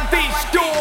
like these doors.